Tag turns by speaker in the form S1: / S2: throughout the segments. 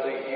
S1: the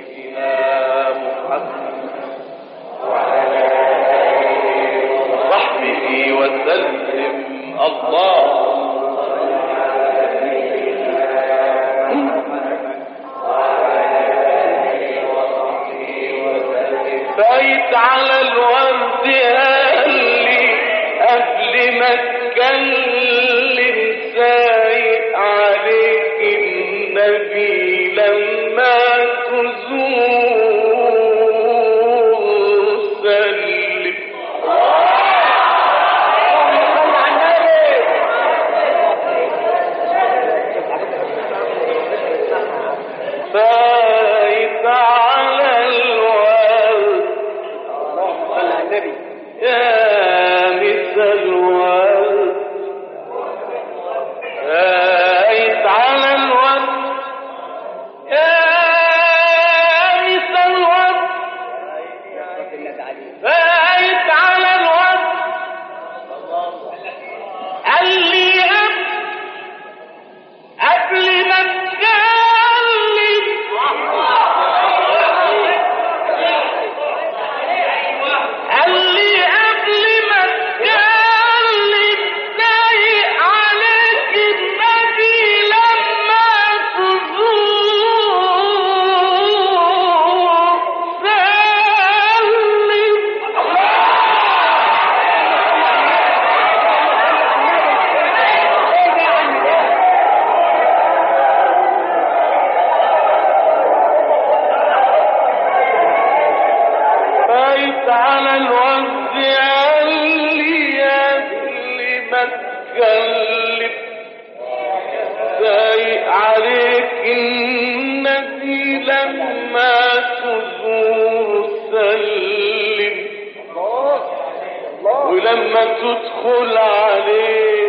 S1: ولما تدخل عليه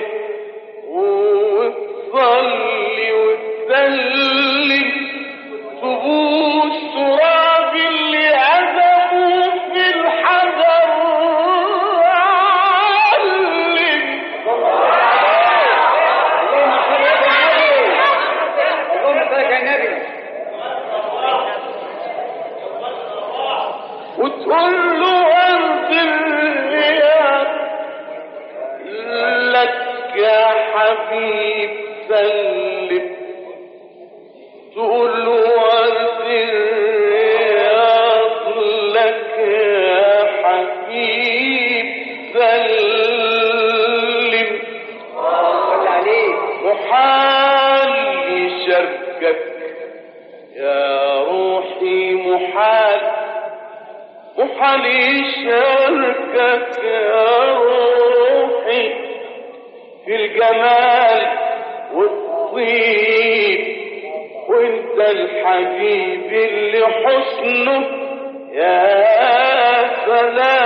S1: وتصلي وتسلم تبوس يا حبيب سلم. تقول له محال يشاركك يا روحي في الجمال والطيب وانت الحبيب اللي حسنه يا سلام.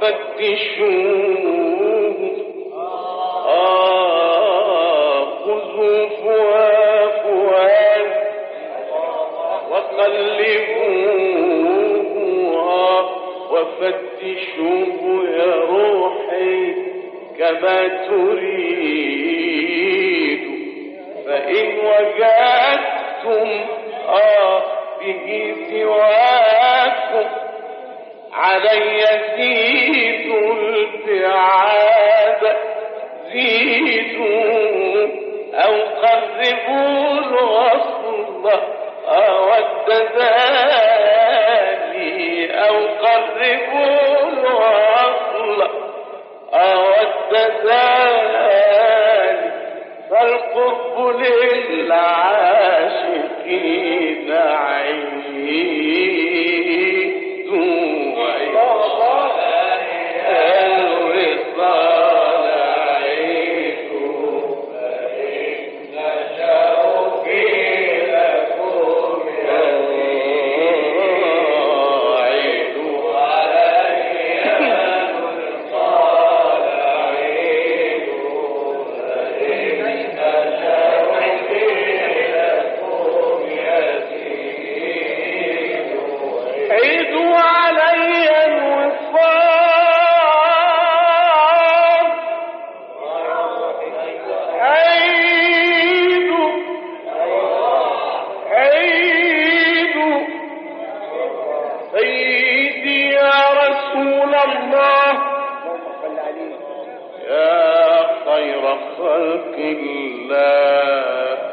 S1: وفتشوه خذوا وفتشوه يا روحي كما تريد فإن وجدتم آه به سواكم علي زيد التعاب. زيدوا أو قربوا رسول الله أود ذالي أو قربوا رسول الله أود ذالي
S2: فالقرب للعالم سيدي يا رسول الله.
S1: يا خير خلق الله.